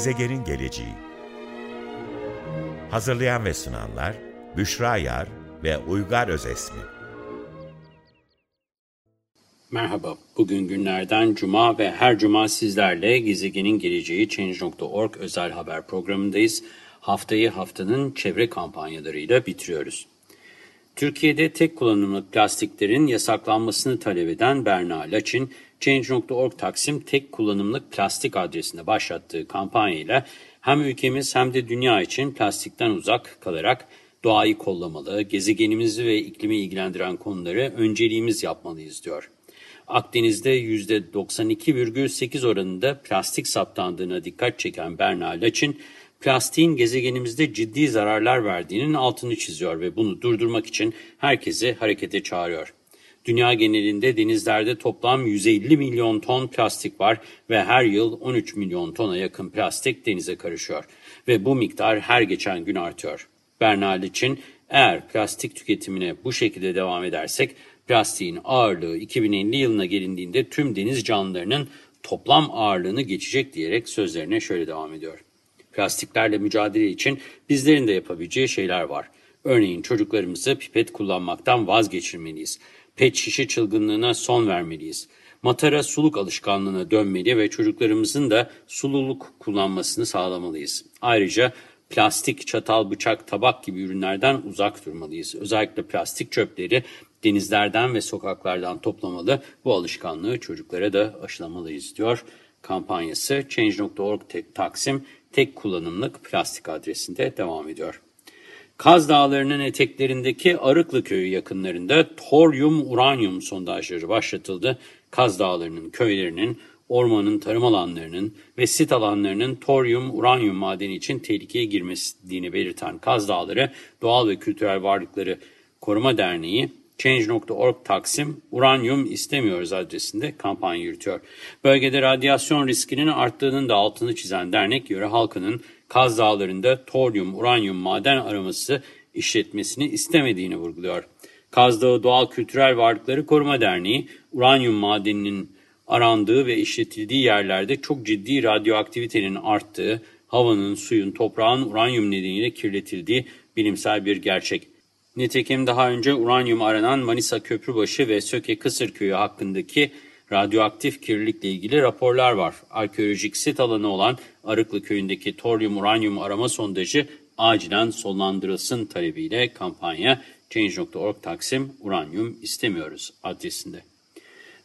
Gezegenin Geleceği Hazırlayan ve sunanlar Büşra Yar ve Uygar Özesmi Merhaba, bugün günlerden Cuma ve her Cuma sizlerle Gezegenin Geleceği Change.org özel haber programındayız. Haftayı haftanın çevre kampanyalarıyla bitiriyoruz. Türkiye'de tek kullanımlık plastiklerin yasaklanmasını talep eden Berna Laçin, Change.org Taksim tek kullanımlık plastik adresinde başlattığı kampanyayla hem ülkemiz hem de dünya için plastikten uzak kalarak doğayı kollamalı, gezegenimizi ve iklimi ilgilendiren konuları önceliğimiz yapmalıyız diyor. Akdeniz'de %92,8 oranında plastik saptandığına dikkat çeken Berna Laçin, plastiğin gezegenimizde ciddi zararlar verdiğinin altını çiziyor ve bunu durdurmak için herkesi harekete çağırıyor. Dünya genelinde denizlerde toplam 150 milyon ton plastik var ve her yıl 13 milyon tona yakın plastik denize karışıyor. Ve bu miktar her geçen gün artıyor. Bernal için eğer plastik tüketimine bu şekilde devam edersek plastiğin ağırlığı 2050 yılına gelindiğinde tüm deniz canlılarının toplam ağırlığını geçecek diyerek sözlerine şöyle devam ediyor. Plastiklerle mücadele için bizlerin de yapabileceği şeyler var. Örneğin çocuklarımızı pipet kullanmaktan vazgeçirmeliyiz. Pet şişe çılgınlığına son vermeliyiz. Matara suluk alışkanlığına dönmeli ve çocuklarımızın da sululuk kullanmasını sağlamalıyız. Ayrıca plastik, çatal, bıçak, tabak gibi ürünlerden uzak durmalıyız. Özellikle plastik çöpleri denizlerden ve sokaklardan toplamalı. Bu alışkanlığı çocuklara da aşılamalıyız diyor. Kampanyası Change.org Taksim tek kullanımlık plastik adresinde devam ediyor. Kaz Dağları'nın eteklerindeki Arıklı Köyü yakınlarında toryum uranyum sondajları başlatıldı. Kaz Dağları'nın köylerinin, ormanın tarım alanlarının ve sit alanlarının toryum uranyum madeni için tehlikeye girmesini belirten Kaz Dağları Doğal ve Kültürel Varlıkları Koruma Derneği Change.org Taksim Uranyum istemiyoruz adresinde kampanya yürütüyor. Bölgede radyasyon riskinin arttığının da altını çizen dernek yöre halkının Kaz Dağları'nda toryum, uranyum maden araması işletmesini istemediğini vurguluyor. Kaz Dağı Doğal Kültürel Varlıkları Koruma Derneği, uranyum madeninin arandığı ve işletildiği yerlerde çok ciddi radyoaktivitenin arttığı, havanın, suyun, toprağın uranyum nedeniyle kirletildiği bilimsel bir gerçek. Nitekim daha önce uranyum aranan Manisa Köprübaşı ve Söke Kısırköyü hakkındaki radyoaktif kirlilikle ilgili raporlar var. Arkeolojik sit alanı olan Arıklı Köyü'ndeki toryum uranyum arama sondajı acilen sonlandırılsın talebiyle kampanya Change.org Taksim Uranyum istemiyoruz adresinde.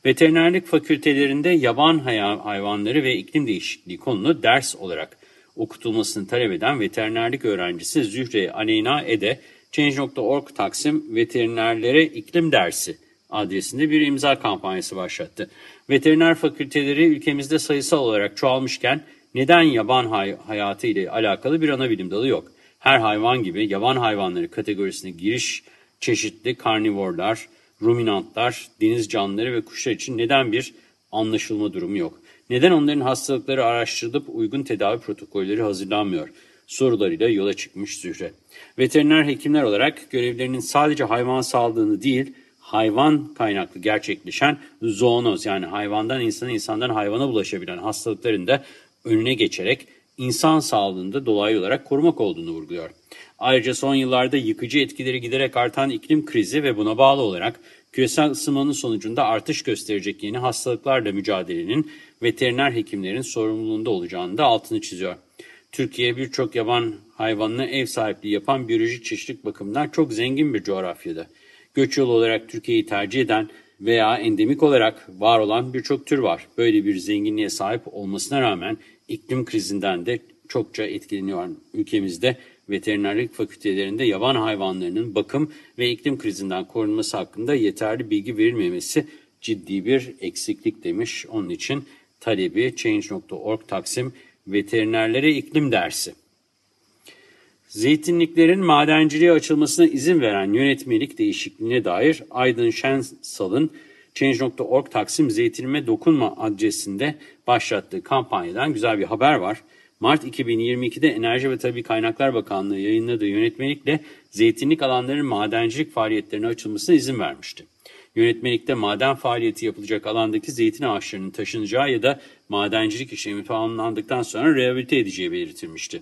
Veterinerlik fakültelerinde yaban hayvanları ve iklim değişikliği konulu ders olarak okutulmasını talep eden veterinerlik öğrencisi Zühre Aleyna Ede, Change.org Taksim Veterinerlere İklim Dersi adresinde bir imza kampanyası başlattı. Veteriner fakülteleri ülkemizde sayısal olarak çoğalmışken neden yaban hay hayatı ile alakalı bir ana bilim dalı yok? Her hayvan gibi yaban hayvanları kategorisine giriş çeşitli karnivorlar, ruminantlar, deniz canlıları ve kuşlar için neden bir anlaşılma durumu yok? Neden onların hastalıkları araştırılıp uygun tedavi protokolleri hazırlanmıyor? Sorularıyla yola çıkmış Zühre. Veteriner hekimler olarak görevlerinin sadece hayvan sağlığını değil, hayvan kaynaklı gerçekleşen zoonoz yani hayvandan insana, insandan hayvana bulaşabilen hastalıkların da önüne geçerek insan sağlığında dolaylı olarak korumak olduğunu vurguluyor. Ayrıca son yıllarda yıkıcı etkileri giderek artan iklim krizi ve buna bağlı olarak küresel ısınmanın sonucunda artış gösterecek yeni hastalıklarla mücadelenin veteriner hekimlerin sorumluluğunda olacağını da altını çiziyor. Türkiye birçok yaban hayvanına ev sahipliği yapan biyolojik çeşitlilik bakımından çok zengin bir coğrafyada. Göç yolu olarak Türkiye'yi tercih eden veya endemik olarak var olan birçok tür var. Böyle bir zenginliğe sahip olmasına rağmen iklim krizinden de çokça etkileniyor ülkemizde. Veterinerlik fakültelerinde yaban hayvanlarının bakım ve iklim krizinden korunması hakkında yeterli bilgi verilmemesi ciddi bir eksiklik demiş. Onun için talebi Change.org Taksim Veterinerlere iklim dersi. Zeytinliklerin madenciliğe açılmasına izin veren yönetmelik değişikliğine dair Aydın Şensal'ın Change.org Taksim Zeytinime Dokunma adresinde başlattığı kampanyadan güzel bir haber var. Mart 2022'de Enerji ve Tabi Kaynaklar Bakanlığı yayınladığı yönetmelikle zeytinlik alanların madencilik faaliyetlerine açılmasına izin vermişti. Yönetmelikte maden faaliyeti yapılacak alandaki zeytin ağaçlarının taşınacağı ya da madencilik işlemi tamamlandıktan sonra rehabilite edeceği belirtilmişti.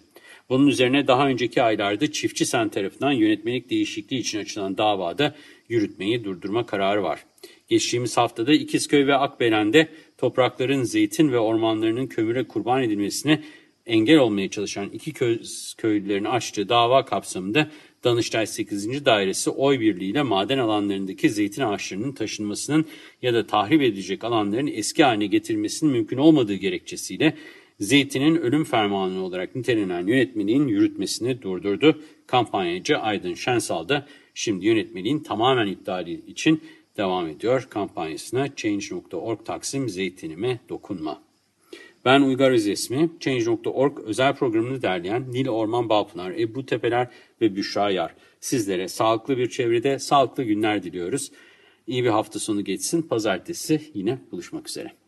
Bunun üzerine daha önceki aylarda Çiftçi Sen tarafından yönetmelik değişikliği için açılan davada yürütmeyi durdurma kararı var. Geçtiğimiz haftada İkizköy ve Akbelen'de toprakların zeytin ve ormanlarının kömüre kurban edilmesine engel olmaya çalışan iki köy, köylülerin açtığı dava kapsamında Danıştay 8. Dairesi oy birliğiyle maden alanlarındaki zeytin ağaçlarının taşınmasının ya da tahrip edilecek alanların eski haline getirilmesinin mümkün olmadığı gerekçesiyle zeytinin ölüm fermanı olarak nitelenen yönetmeliğin yürütmesini durdurdu. Kampanyacı Aydın Şensal da şimdi yönetmeliğin tamamen iptali için devam ediyor kampanyasına Change.org Taksim Zeytinime Dokunma. Ben Uygar Özesmi, Change.org özel programını derleyen Nil Orman Balpınar, Ebru Tepeler ve Büşra Yar. Sizlere sağlıklı bir çevrede sağlıklı günler diliyoruz. İyi bir hafta sonu geçsin. Pazartesi yine buluşmak üzere.